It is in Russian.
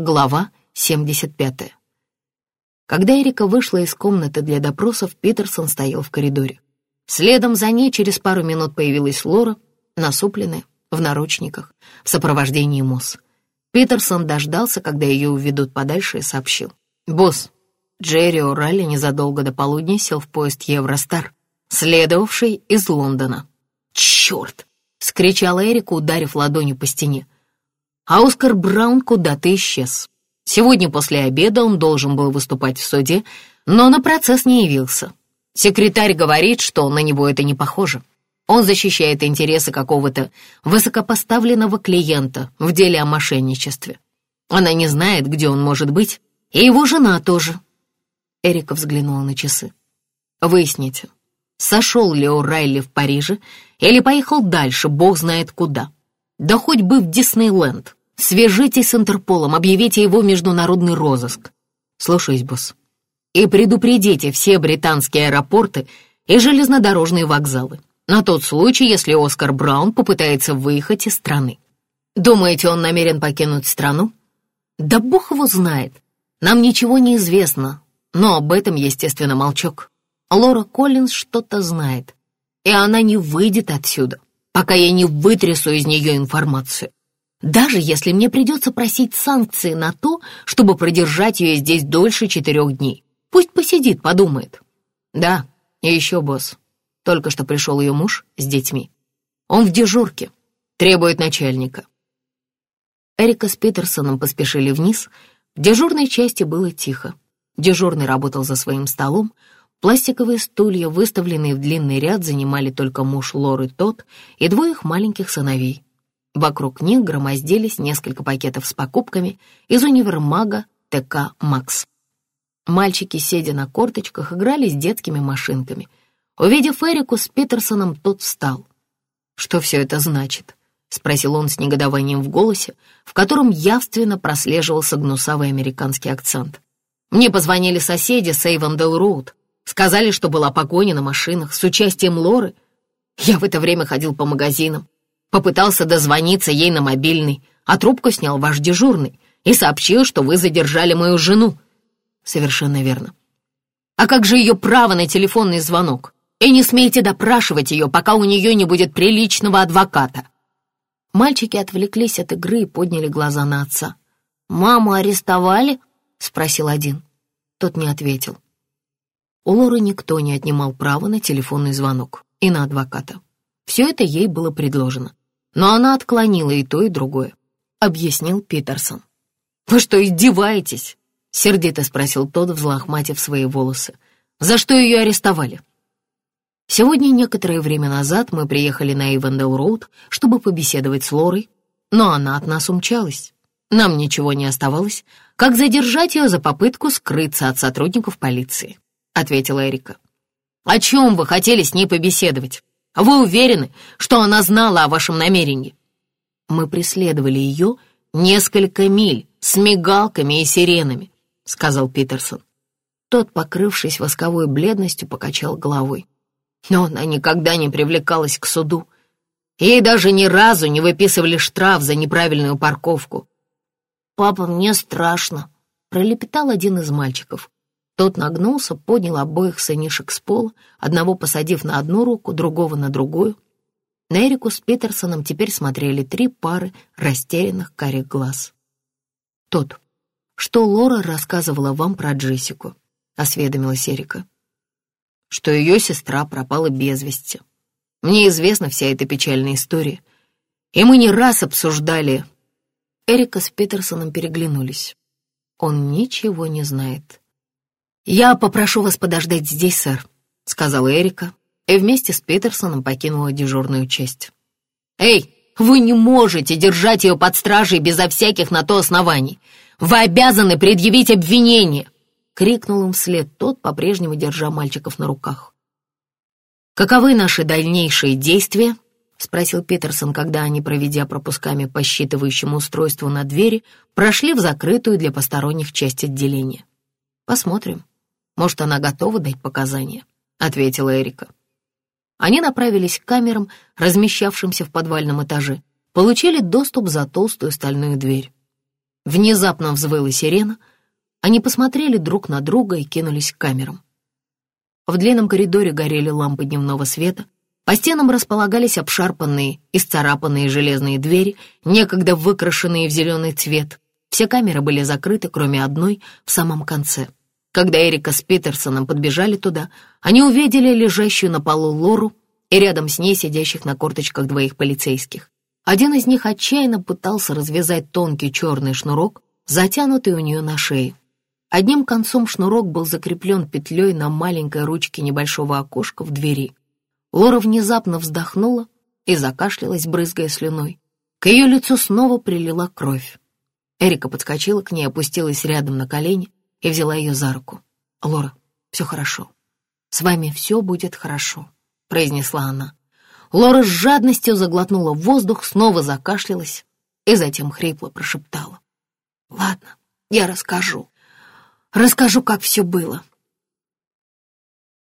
Глава 75. Когда Эрика вышла из комнаты для допросов, Питерсон стоял в коридоре. Следом за ней через пару минут появилась Лора, насупленная, в наручниках, в сопровождении Мосс. Питерсон дождался, когда ее уведут подальше, и сообщил. «Босс, Джерри О'Ралли незадолго до полудня сел в поезд Евростар, следовавший из Лондона». «Черт!» — скричала Эрика, ударив ладонью по стене а Оскар Браун куда-то исчез. Сегодня после обеда он должен был выступать в суде, но на процесс не явился. Секретарь говорит, что на него это не похоже. Он защищает интересы какого-то высокопоставленного клиента в деле о мошенничестве. Она не знает, где он может быть, и его жена тоже. Эрика взглянула на часы. Выясните, сошел ли О'Райли в Париже или поехал дальше, бог знает куда. Да хоть бы в Диснейленд. Свяжитесь с Интерполом, объявите его международный розыск. Слушаюсь, босс. И предупредите все британские аэропорты и железнодорожные вокзалы. На тот случай, если Оскар Браун попытается выехать из страны. Думаете, он намерен покинуть страну? Да бог его знает. Нам ничего не известно, но об этом, естественно, молчок. Лора Коллинз что-то знает, и она не выйдет отсюда, пока я не вытрясу из нее информацию даже если мне придется просить санкции на то, чтобы продержать ее здесь дольше четырех дней. Пусть посидит, подумает. Да, и еще, босс. Только что пришел ее муж с детьми. Он в дежурке, требует начальника. Эрика с Питерсоном поспешили вниз. В дежурной части было тихо. Дежурный работал за своим столом. Пластиковые стулья, выставленные в длинный ряд, занимали только муж Лоры Тот и двое их маленьких сыновей. Вокруг них громоздились несколько пакетов с покупками из универмага ТК «Макс». Мальчики, сидя на корточках, играли с детскими машинками. Увидев Эрику с Питерсоном, тот встал. «Что все это значит?» — спросил он с негодованием в голосе, в котором явственно прослеживался гнусавый американский акцент. «Мне позвонили соседи с Эйвендел Роуд. Сказали, что была погоня на машинах с участием Лоры. Я в это время ходил по магазинам. Попытался дозвониться ей на мобильный, а трубку снял ваш дежурный и сообщил, что вы задержали мою жену. Совершенно верно. А как же ее право на телефонный звонок? И не смейте допрашивать ее, пока у нее не будет приличного адвоката. Мальчики отвлеклись от игры и подняли глаза на отца. «Маму арестовали?» — спросил один. Тот не ответил. У Лоры никто не отнимал права на телефонный звонок и на адвоката. Все это ей было предложено но она отклонила и то, и другое», — объяснил Питерсон. «Вы что, издеваетесь?» — сердито спросил тот, взлохматив свои волосы. «За что ее арестовали?» Сегодня некоторое время назад мы приехали на Ивендел-Роуд, чтобы побеседовать с Лорой, но она от нас умчалась. Нам ничего не оставалось, как задержать ее за попытку скрыться от сотрудников полиции», — ответила Эрика. «О чем вы хотели с ней побеседовать?» Вы уверены, что она знала о вашем намерении?» «Мы преследовали ее несколько миль с мигалками и сиренами», — сказал Питерсон. Тот, покрывшись восковой бледностью, покачал головой. Но она никогда не привлекалась к суду. Ей даже ни разу не выписывали штраф за неправильную парковку. «Папа, мне страшно», — пролепетал один из мальчиков. Тот нагнулся, поднял обоих сынишек с пола, одного посадив на одну руку, другого на другую. На Эрику с Питерсоном теперь смотрели три пары растерянных карих глаз. «Тот, что Лора рассказывала вам про Джессику?» — осведомилась Эрика. «Что ее сестра пропала без вести. Мне известна вся эта печальная история, и мы не раз обсуждали...» Эрика с Питерсоном переглянулись. «Он ничего не знает», «Я попрошу вас подождать здесь, сэр», — сказала Эрика, и вместе с Питерсоном покинула дежурную часть. «Эй, вы не можете держать ее под стражей безо всяких на то оснований. Вы обязаны предъявить обвинение!» — крикнул им вслед тот, по-прежнему держа мальчиков на руках. «Каковы наши дальнейшие действия?» — спросил Питерсон, когда они, проведя пропусками по считывающему устройству на двери, прошли в закрытую для посторонних часть отделения. «Посмотрим», может, она готова дать показания?» — ответила Эрика. Они направились к камерам, размещавшимся в подвальном этаже, получили доступ за толстую стальную дверь. Внезапно взвыла сирена. Они посмотрели друг на друга и кинулись к камерам. В длинном коридоре горели лампы дневного света, по стенам располагались обшарпанные и сцарапанные железные двери, некогда выкрашенные в зеленый цвет. Все камеры были закрыты, кроме одной, в самом конце. Когда Эрика с Питерсоном подбежали туда, они увидели лежащую на полу Лору и рядом с ней сидящих на корточках двоих полицейских. Один из них отчаянно пытался развязать тонкий черный шнурок, затянутый у нее на шее. Одним концом шнурок был закреплен петлей на маленькой ручке небольшого окошка в двери. Лора внезапно вздохнула и закашлялась, брызгая слюной. К ее лицу снова прилила кровь. Эрика подскочила к ней, опустилась рядом на колени и взяла ее за руку. «Лора, все хорошо. С вами все будет хорошо», — произнесла она. Лора с жадностью заглотнула воздух, снова закашлялась и затем хрипло прошептала. «Ладно, я расскажу. Расскажу, как все было.